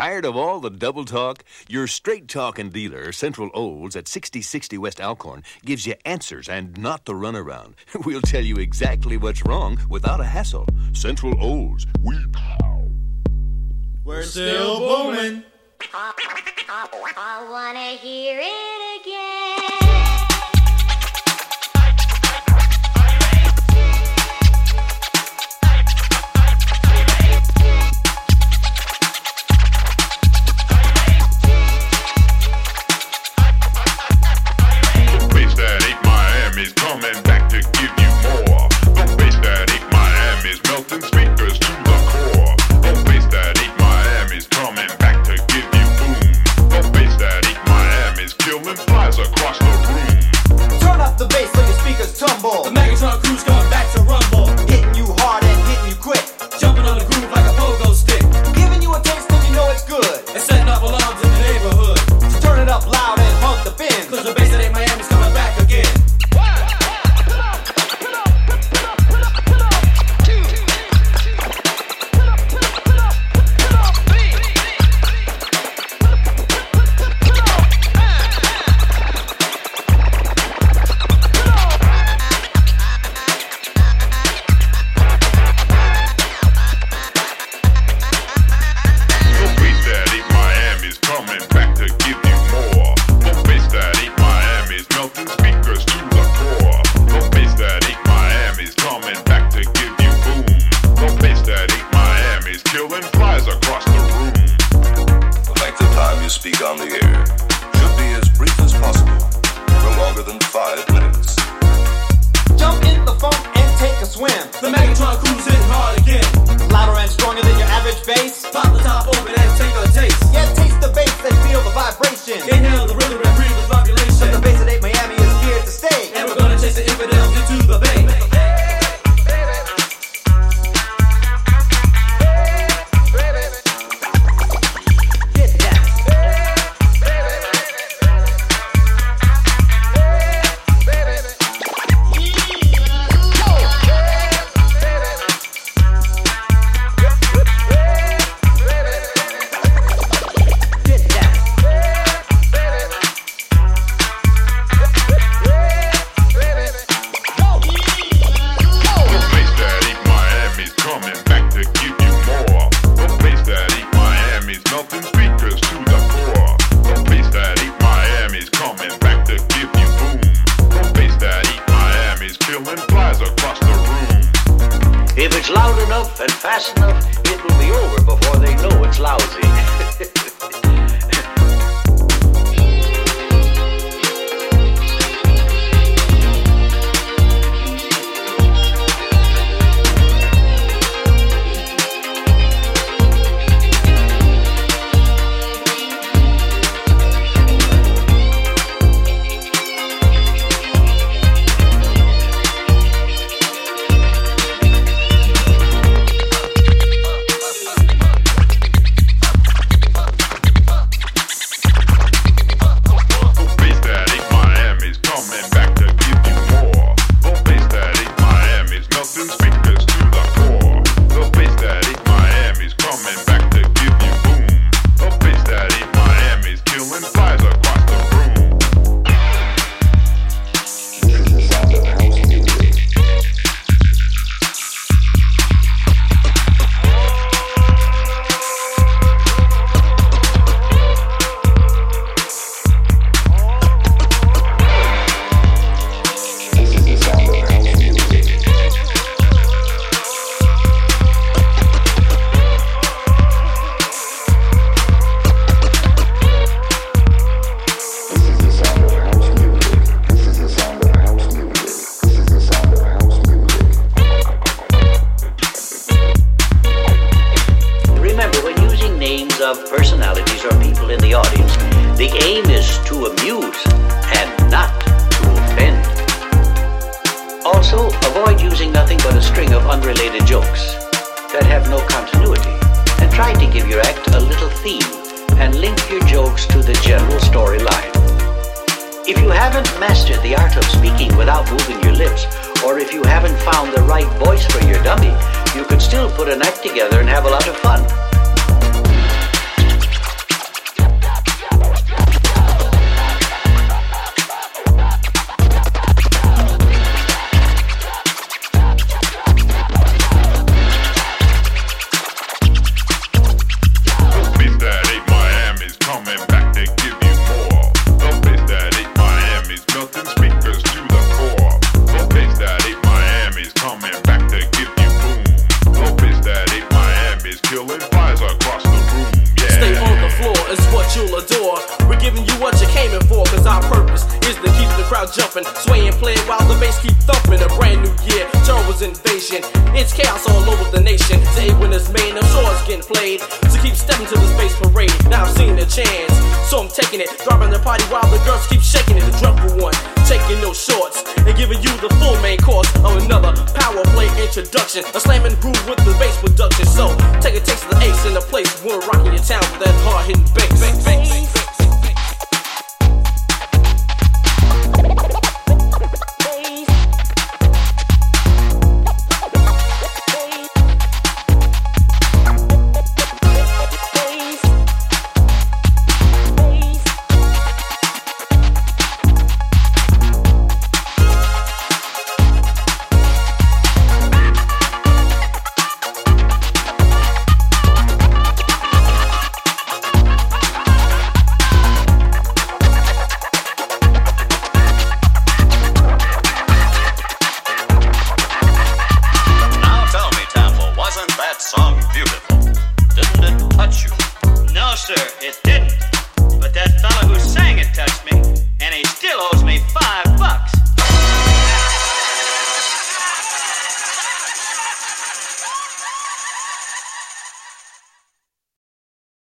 Tired of all the double talk? Your straight talking dealer, Central Olds, at 6060 West Alcorn, gives you answers and not the runaround. We'll tell you exactly what's wrong without a hassle. Central Olds, we. We're still booming. I wanna hear it again. tumble. The Maggotron crew's coming back to rumble. on the air. enough and fast enough, it'll be over before they know it's lousy. using nothing but a string of unrelated jokes that have no continuity, and try to give your act a little theme and link your jokes to the general storyline. If you haven't mastered the art of speaking without moving your lips, or if you haven't found the right voice for your dummy, you could still put an act together and have a lot of fun. feeling fires across the room. Yeah. Stay on the floor is what you'll adore. We're giving you what you came in for, cause our purpose is to keep the crowd jumping, swaying, playing while the bass keep thumping. A brand new year, Charles invasion. It's chaos all over the nation. Today when it's made, I'm sure it's getting played. So keep stepping to the space parade. Now I've seen a chance, so I'm taking it. Dropping the party while the girls keep shaking it. The drunk one, taking no shorts and giving you the full main course of another power play introduction. A slamming groove with the